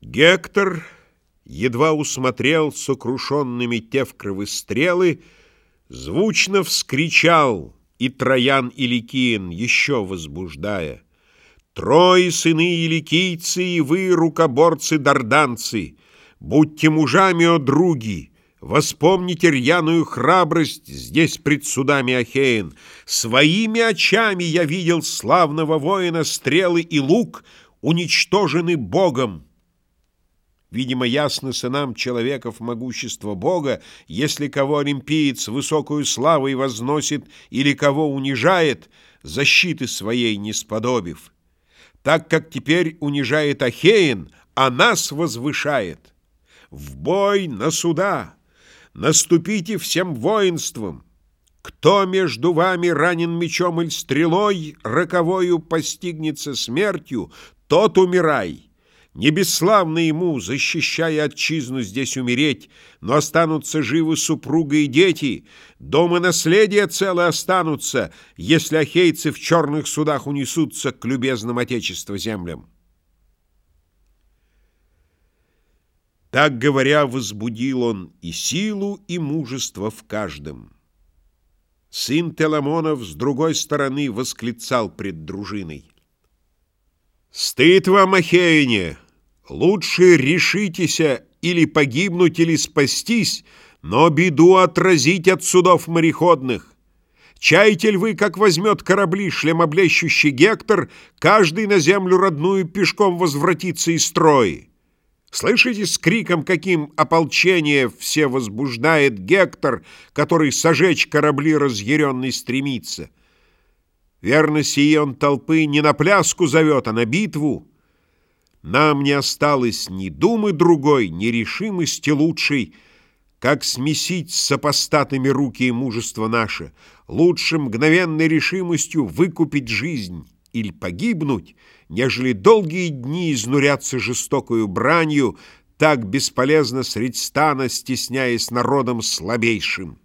Гектор едва усмотрел сокрушенными тевкровы стрелы, звучно вскричал, и Троян и Ликиен, еще возбуждая. «Трое сыны иликийцы, и вы, рукоборцы-дарданцы, будьте мужами, о други!» Воспомните рьяную храбрость здесь пред судами Ахеен. Своими очами я видел славного воина стрелы и лук, уничтожены Богом. Видимо, ясно сынам человеков могущество Бога, если кого олимпиец высокую славой возносит или кого унижает, защиты своей не сподобив. Так как теперь унижает Ахеин, а нас возвышает. В бой на суда! Наступите всем воинством! Кто между вами ранен мечом или стрелой, роковою постигнется смертью, тот умирай!» Не бесславно ему, защищая отчизну, здесь умереть, но останутся живы супруга и дети, дом и наследие целы останутся, если ахейцы в черных судах унесутся к любезным отечеству землям. Так говоря, возбудил он и силу, и мужество в каждом. Сын Теламонов с другой стороны восклицал пред дружиной. «Стыд вам, Ахейне! Лучше решитесь или погибнуть, или спастись, но беду отразить от судов мореходных. Чаете вы, как возьмет корабли шлемоблещущий Гектор, каждый на землю родную пешком возвратится из строи? Слышите с криком, каким ополчение все возбуждает Гектор, который сожечь корабли разъяренный стремится? Верно, сие он толпы не на пляску зовет, а на битву. Нам не осталось ни думы другой, ни решимости лучшей, как смесить с сопостатами руки и мужество наше, лучше мгновенной решимостью выкупить жизнь или погибнуть, нежели долгие дни изнуряться жестокою бранью, так бесполезно средь стана, стесняясь народом слабейшим.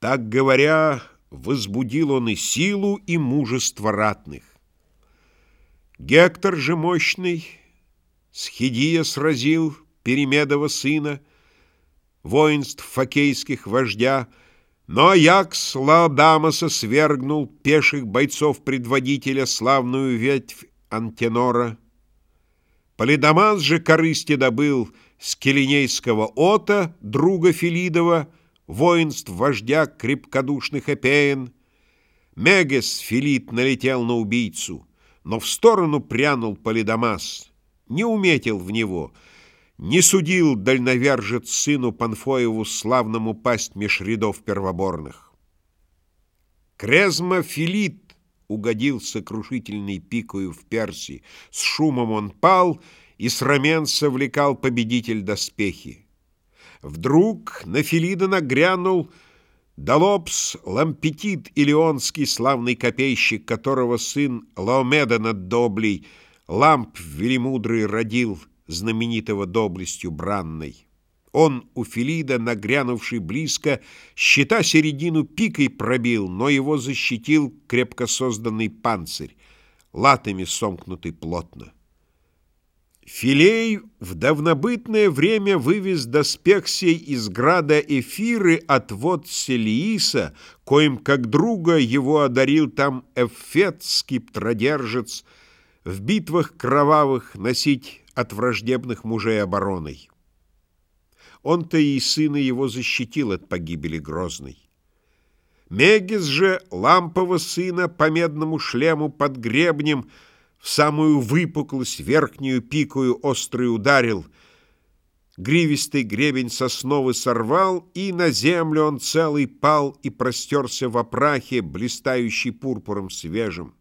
Так говоря, возбудил он и силу, и мужество ратных. Гектор же мощный Схидия сразил Перемедова сына, Воинств факейских вождя, Но Аякс Лаодамоса свергнул Пеших бойцов предводителя Славную ветвь Антенора. Полидамас же корысти добыл С Келинейского Ота, друга Филидова, Воинств вождя крепкодушных Эпеен. Мегес Филит налетел на убийцу — но в сторону прянул Полидамас, не уметил в него, не судил дальновержец сыну Панфоеву славному пасть меж рядов первоборных. Крезма Филит угодил сокрушительной пикою в Персии, с шумом он пал, и с рамен совлекал победитель доспехи. Вдруг на Филида нагрянул — Долопс Лампетит Илионский, славный копейщик, которого сын Лаомеда Доблей, Ламп велимудрый родил, знаменитого доблестью бранной. Он у Филида, нагрянувший близко, щита середину пикой пробил, но его защитил крепко созданный панцирь, латами сомкнутый плотно. Филей в давнобытное время вывез доспех сей из града Эфиры от вод Селииса, коим как друга его одарил там Эфет, скиптродержец, в битвах кровавых носить от враждебных мужей обороной. Он-то и сына его защитил от погибели грозной. Мегис же, лампового сына, по медному шлему под гребнем — в самую выпуклость верхнюю пикую острый ударил, гривистый гребень сосновы сорвал, и на землю он целый пал и простерся в опрахе, блистающий пурпуром свежим.